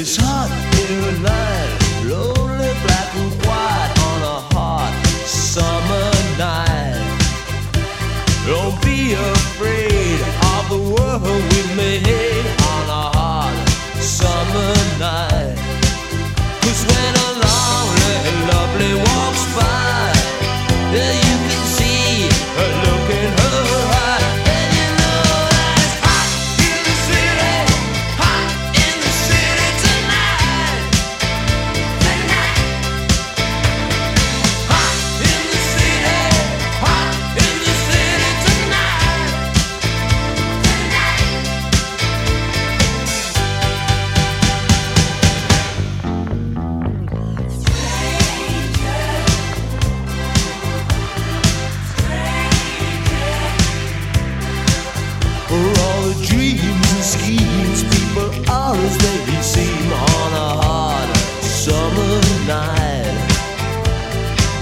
It's hot in the.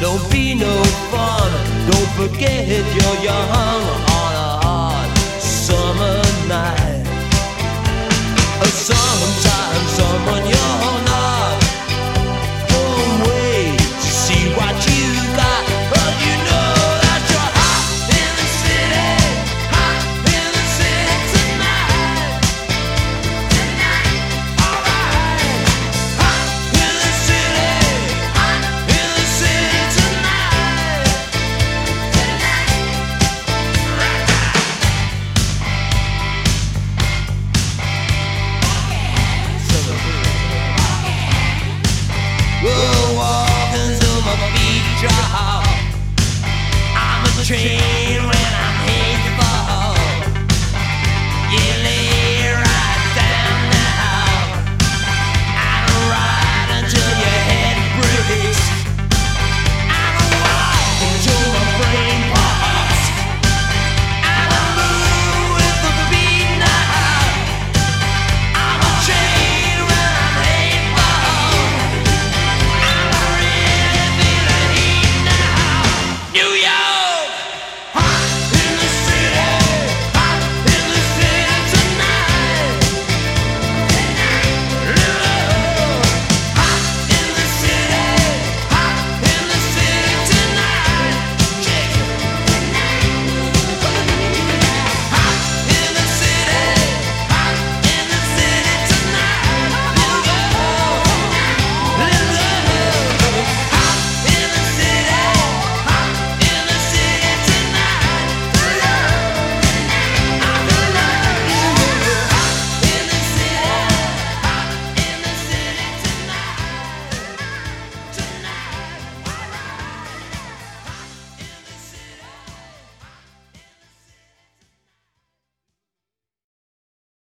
Don't be no fun. Don't forget you're young. change.